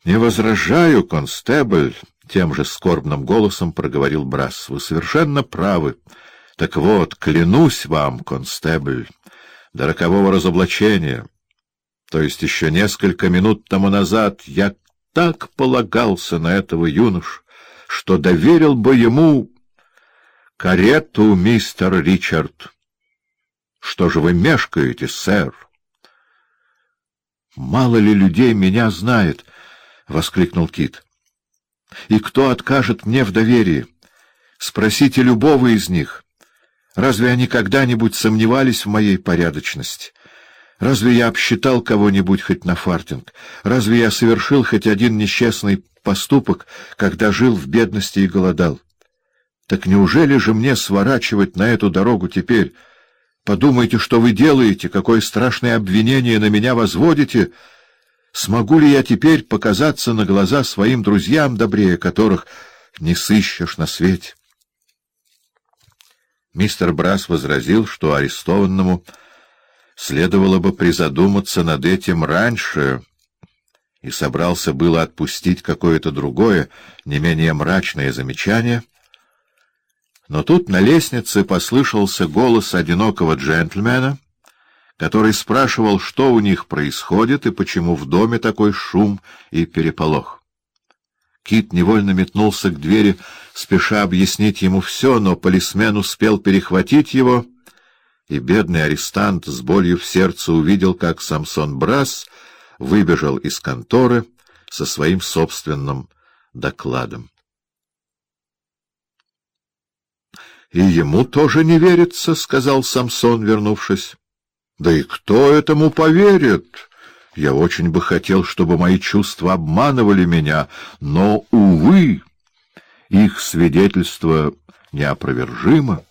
— Не возражаю, констебль, — тем же скорбным голосом проговорил Брас. — Вы совершенно правы. Так вот, клянусь вам, констебль, до рокового разоблачения, то есть еще несколько минут тому назад, я так полагался на этого юношу, что доверил бы ему карету, мистер Ричард. Что же вы мешкаете, сэр? Мало ли людей меня знает, — воскликнул Кит. И кто откажет мне в доверии? Спросите любого из них. Разве они когда-нибудь сомневались в моей порядочности? Разве я обсчитал кого-нибудь хоть на фартинг? Разве я совершил хоть один несчастный поступок, когда жил в бедности и голодал? Так неужели же мне сворачивать на эту дорогу теперь? Подумайте, что вы делаете, какое страшное обвинение на меня возводите. Смогу ли я теперь показаться на глаза своим друзьям, добрее которых не сыщешь на свете? Мистер Брас возразил, что арестованному следовало бы призадуматься над этим раньше, и собрался было отпустить какое-то другое, не менее мрачное замечание — но тут на лестнице послышался голос одинокого джентльмена, который спрашивал, что у них происходит и почему в доме такой шум и переполох. Кит невольно метнулся к двери, спеша объяснить ему все, но полисмен успел перехватить его, и бедный арестант с болью в сердце увидел, как Самсон Брас выбежал из конторы со своим собственным докладом. — И ему тоже не верится, — сказал Самсон, вернувшись. — Да и кто этому поверит? Я очень бы хотел, чтобы мои чувства обманывали меня, но, увы, их свидетельство неопровержимо.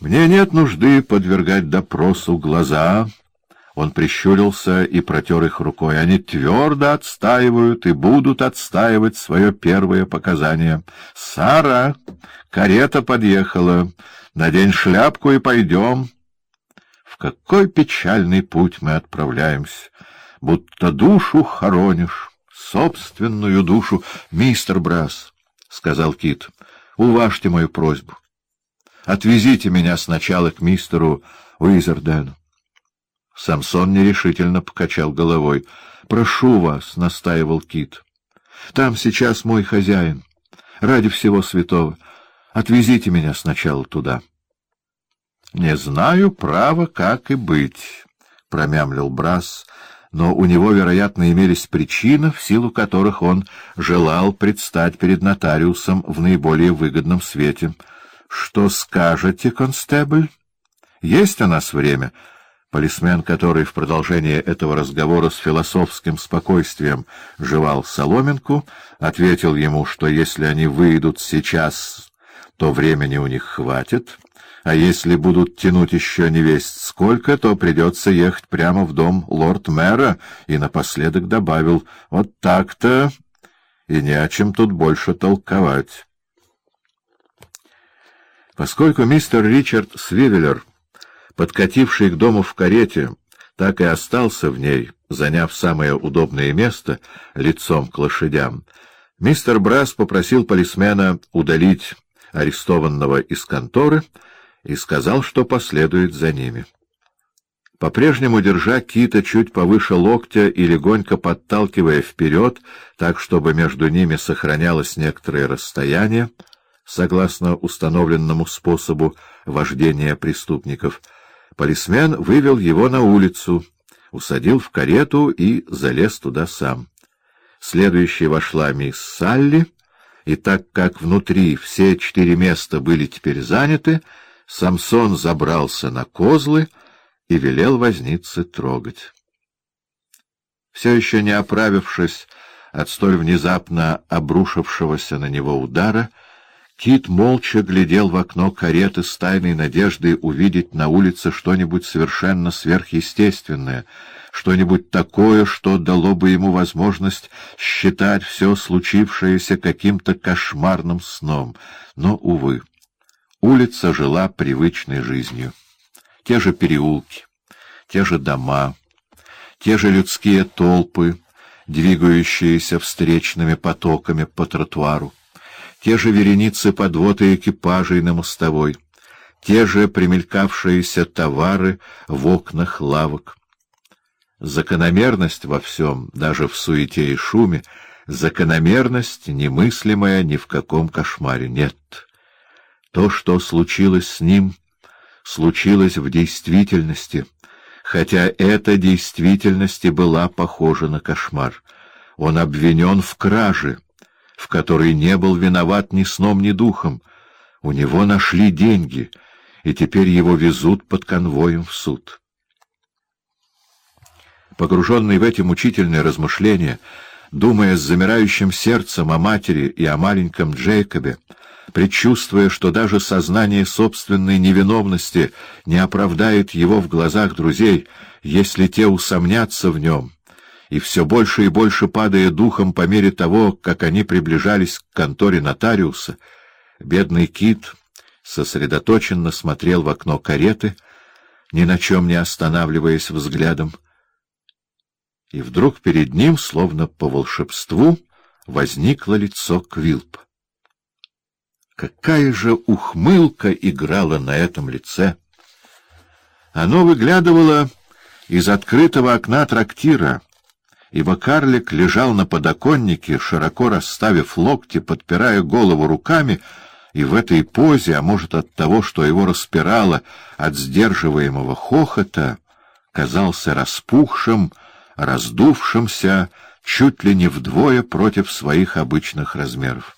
Мне нет нужды подвергать допросу глаза, он прищурился и протер их рукой. Они твердо отстаивают и будут отстаивать свое первое показание. «Сара, карета подъехала. Надень шляпку и пойдем». Какой печальный путь мы отправляемся, будто душу хоронишь, собственную душу. «Мистер Брас», — сказал Кит, — «уважьте мою просьбу. Отвезите меня сначала к мистеру Уизердену. Самсон нерешительно покачал головой. — Прошу вас, — настаивал Кит. — Там сейчас мой хозяин. Ради всего святого. Отвезите меня сначала туда. — Не знаю, право, как и быть, — промямлил Брас, но у него, вероятно, имелись причины, в силу которых он желал предстать перед нотариусом в наиболее выгодном свете. — Что скажете, констебль? Есть у нас время? — Полисмен, который в продолжение этого разговора с философским спокойствием жевал соломинку, ответил ему, что если они выйдут сейчас, то времени у них хватит, а если будут тянуть еще не весть сколько, то придется ехать прямо в дом лорд-мэра, и напоследок добавил «Вот так-то, и не о чем тут больше толковать». Поскольку мистер Ричард Свивеллер подкативший к дому в карете, так и остался в ней, заняв самое удобное место лицом к лошадям, мистер Брас попросил полисмена удалить арестованного из конторы и сказал, что последует за ними. По-прежнему держа кита чуть повыше локтя и легонько подталкивая вперед, так, чтобы между ними сохранялось некоторое расстояние, согласно установленному способу вождения преступников — Полисмен вывел его на улицу, усадил в карету и залез туда сам. Следующей вошла мисс Салли, и так как внутри все четыре места были теперь заняты, Самсон забрался на козлы и велел вознице трогать. Все еще не оправившись от столь внезапно обрушившегося на него удара, Кит молча глядел в окно кареты с тайной надеждой увидеть на улице что-нибудь совершенно сверхъестественное, что-нибудь такое, что дало бы ему возможность считать все случившееся каким-то кошмарным сном. Но, увы, улица жила привычной жизнью. Те же переулки, те же дома, те же людские толпы, двигающиеся встречными потоками по тротуару, те же вереницы подвод и экипажей на мостовой, те же примелькавшиеся товары в окнах лавок. Закономерность во всем, даже в суете и шуме, закономерность, немыслимая ни в каком кошмаре, нет. То, что случилось с ним, случилось в действительности — хотя эта действительность и была похожа на кошмар. Он обвинен в краже, в которой не был виноват ни сном, ни духом. У него нашли деньги, и теперь его везут под конвоем в суд. Погруженный в эти мучительные размышления, думая с замирающим сердцем о матери и о маленьком Джейкобе, предчувствуя, что даже сознание собственной невиновности не оправдает его в глазах друзей, если те усомнятся в нем, и все больше и больше падая духом по мере того, как они приближались к конторе нотариуса, бедный Кит сосредоточенно смотрел в окно кареты, ни на чем не останавливаясь взглядом, и вдруг перед ним, словно по волшебству, возникло лицо Квилпа. Какая же ухмылка играла на этом лице! Оно выглядывало из открытого окна трактира, ибо карлик лежал на подоконнике, широко расставив локти, подпирая голову руками, и в этой позе, а может от того, что его распирало от сдерживаемого хохота, казался распухшим, раздувшимся чуть ли не вдвое против своих обычных размеров.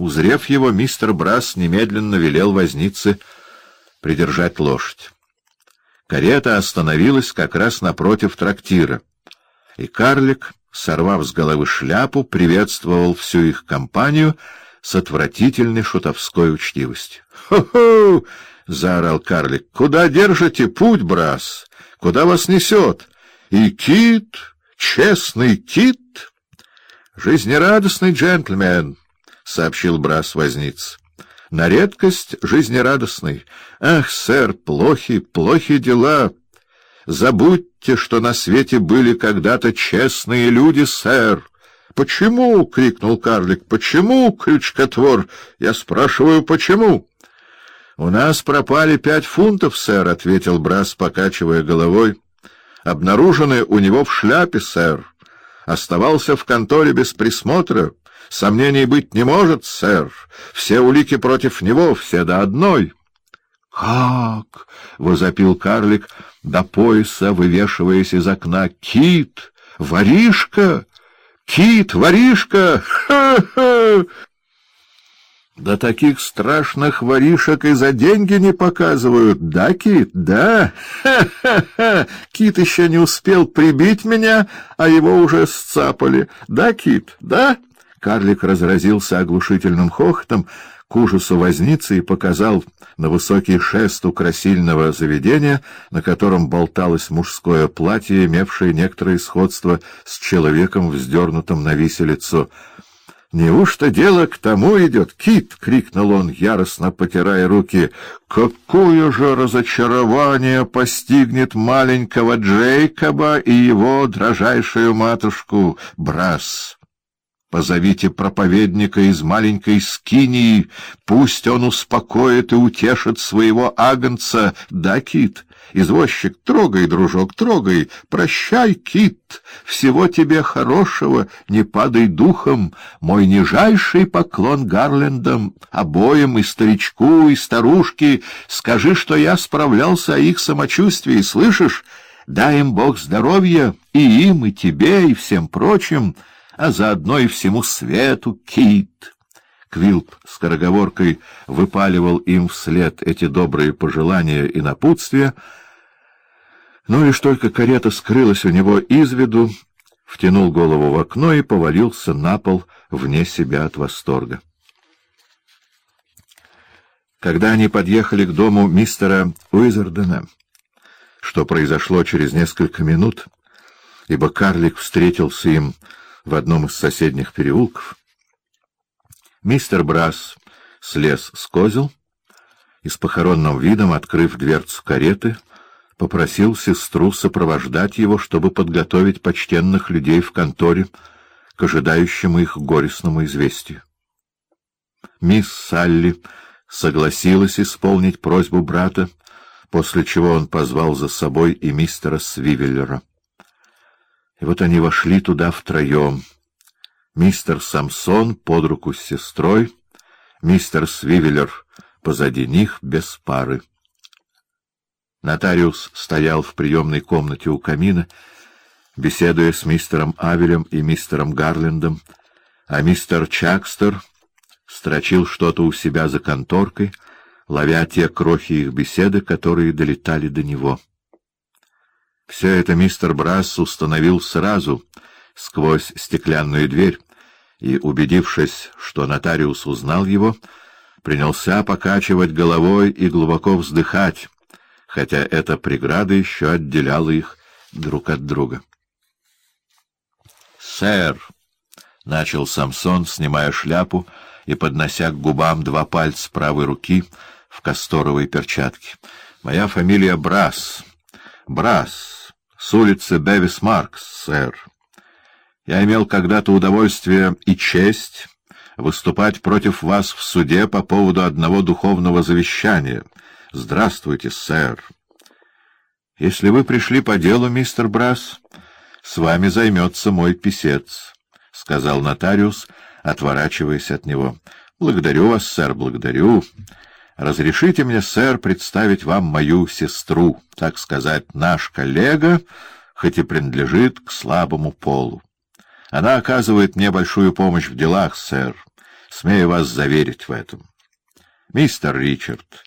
Узрев его, мистер Брас немедленно велел вознице придержать лошадь. Карета остановилась как раз напротив трактира, и карлик, сорвав с головы шляпу, приветствовал всю их компанию с отвратительной шутовской учтивостью. «Хо-хо!» — заорал карлик. «Куда держите путь, Брас? Куда вас несет? И кит, честный кит, жизнерадостный джентльмен!» — сообщил Брас возниц. — На редкость жизнерадостный. Ах, сэр, плохи, плохи дела. Забудьте, что на свете были когда-то честные люди, сэр. — Почему? — крикнул карлик. — Почему, крючкотвор? Я спрашиваю, почему? — У нас пропали пять фунтов, сэр, — ответил Брас, покачивая головой. — Обнаружены у него в шляпе, сэр. Оставался в конторе без присмотра. Сомнений быть не может, сэр. Все улики против него, все до одной. — Как? — возопил карлик, до пояса вывешиваясь из окна. — Кит! Воришка! Кит! Воришка! Ха-ха! Да таких страшных воришек и за деньги не показывают, да, Кит? Да? Ха-ха-ха! Кит еще не успел прибить меня, а его уже сцапали. Да, Кит? Да? Карлик разразился оглушительным хохотом, к ужасу возницы и показал на высокий шест у красильного заведения, на котором болталось мужское платье, имевшее некоторое сходство с человеком, вздернутым на виселицу. «Неужто дело к тому идет, Кит?» — крикнул он, яростно потирая руки. «Какое же разочарование постигнет маленького Джейкоба и его дрожайшую матушку, Брас!» Позовите проповедника из маленькой скинии, пусть он успокоит и утешит своего агнца, да, Кит? Извозчик, трогай, дружок, трогай, прощай, Кит, всего тебе хорошего, не падай духом, мой нижайший поклон Гарлендам, обоим и старичку, и старушке, скажи, что я справлялся о их самочувствии, слышишь? Дай им Бог здоровья, и им, и тебе, и всем прочим, — а заодно и всему свету кит. Квилп скороговоркой выпаливал им вслед эти добрые пожелания и напутствия, но лишь только карета скрылась у него из виду, втянул голову в окно и повалился на пол вне себя от восторга. Когда они подъехали к дому мистера Уизердена, что произошло через несколько минут, ибо карлик встретился им в одном из соседних переулков. Мистер Брас слез с козел и с похоронным видом, открыв дверцу кареты, попросил сестру сопровождать его, чтобы подготовить почтенных людей в конторе к ожидающему их горестному известию. Мисс Салли согласилась исполнить просьбу брата, после чего он позвал за собой и мистера Свивеллера. И вот они вошли туда втроем. Мистер Самсон под руку с сестрой, мистер Свивеллер позади них без пары. Нотариус стоял в приемной комнате у камина, беседуя с мистером Авелем и мистером Гарлендом, а мистер Чакстер строчил что-то у себя за конторкой, ловя те крохи их беседы, которые долетали до него. Все это мистер Брасс установил сразу, сквозь стеклянную дверь, и, убедившись, что нотариус узнал его, принялся покачивать головой и глубоко вздыхать, хотя эта преграда еще отделяла их друг от друга. «Сэр!» — начал Самсон, снимая шляпу и поднося к губам два пальца правой руки в касторовой перчатке. «Моя фамилия Брас. Брас, с улицы Бевис Маркс, сэр. Я имел когда-то удовольствие и честь выступать против вас в суде по поводу одного духовного завещания — Здравствуйте, сэр. Если вы пришли по делу, мистер Брас, с вами займется мой писец, — сказал нотариус, отворачиваясь от него. — Благодарю вас, сэр, благодарю. Разрешите мне, сэр, представить вам мою сестру, так сказать, наш коллега, хоть и принадлежит к слабому полу. Она оказывает мне большую помощь в делах, сэр. Смею вас заверить в этом. Мистер Ричард,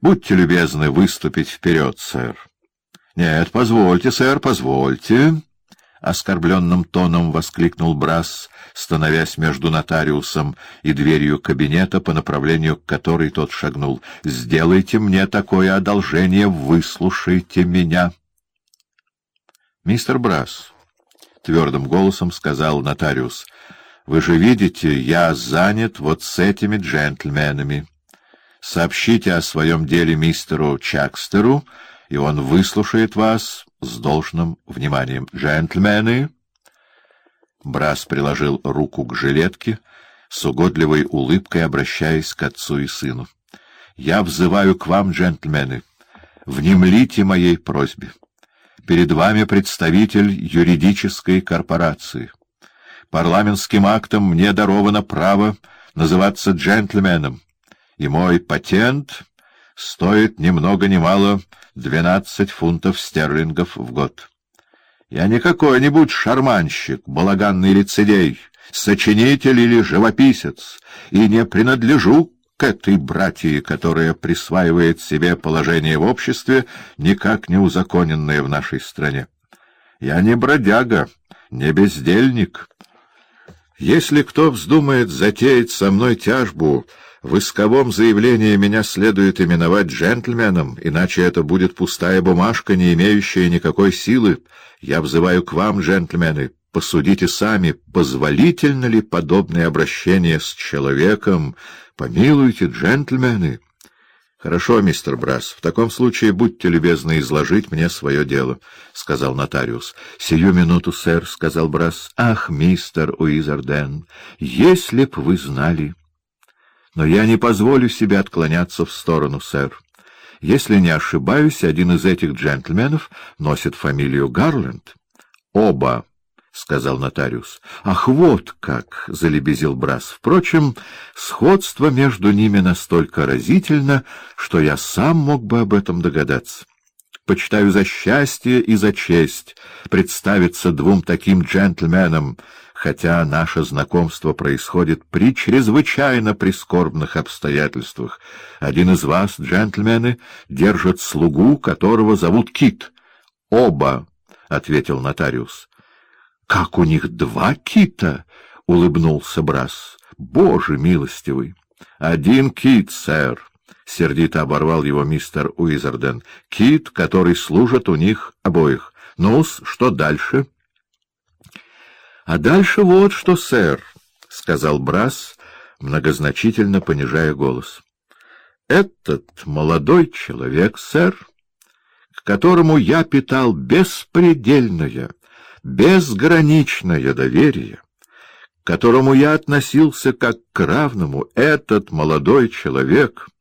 Будьте любезны выступить вперед, сэр. — Нет, позвольте, сэр, позвольте, — оскорбленным тоном воскликнул Брас, становясь между нотариусом и дверью кабинета, по направлению к которой тот шагнул. — Сделайте мне такое одолжение, выслушайте меня. — Мистер Брас, — твердым голосом сказал нотариус, — вы же видите, я занят вот с этими джентльменами. Сообщите о своем деле мистеру Чакстеру, и он выслушает вас с должным вниманием. Джентльмены!» Брас приложил руку к жилетке, с угодливой улыбкой обращаясь к отцу и сыну. «Я взываю к вам, джентльмены, внемлите моей просьбе. Перед вами представитель юридической корпорации. Парламентским актом мне даровано право называться джентльменом и мой патент стоит ни много ни мало двенадцать фунтов стерлингов в год. Я не какой-нибудь шарманщик, балаганный лицедей, сочинитель или живописец, и не принадлежу к этой братье, которая присваивает себе положение в обществе, никак не узаконенное в нашей стране. Я не бродяга, не бездельник. Если кто вздумает затеять со мной тяжбу в исковом заявлении меня следует именовать джентльменом, иначе это будет пустая бумажка, не имеющая никакой силы. Я взываю к вам, джентльмены, посудите сами, позволительно ли подобное обращение с человеком. Помилуйте, джентльмены. — Хорошо, мистер Брас, в таком случае будьте любезны изложить мне свое дело, — сказал нотариус. — Сию минуту, сэр, — сказал Брас. — Ах, мистер Уизарден, если б вы знали... Но я не позволю себе отклоняться в сторону, сэр. Если не ошибаюсь, один из этих джентльменов носит фамилию Гарленд. — Оба, — сказал нотариус. — Ах, вот как! — залебезил Брас. Впрочем, сходство между ними настолько разительно, что я сам мог бы об этом догадаться. Почитаю за счастье и за честь представиться двум таким джентльменам — хотя наше знакомство происходит при чрезвычайно прискорбных обстоятельствах. Один из вас, джентльмены, держит слугу, которого зовут Кит. — Оба, — ответил нотариус. — Как у них два Кита? — улыбнулся Брас. — Боже милостивый! — Один Кит, сэр. — сердито оборвал его мистер Уизарден. — Кит, который служит у них обоих. Ну-с, что дальше? —— А дальше вот что, сэр, — сказал Брас, многозначительно понижая голос. — Этот молодой человек, сэр, к которому я питал беспредельное, безграничное доверие, к которому я относился как к равному, этот молодой человек —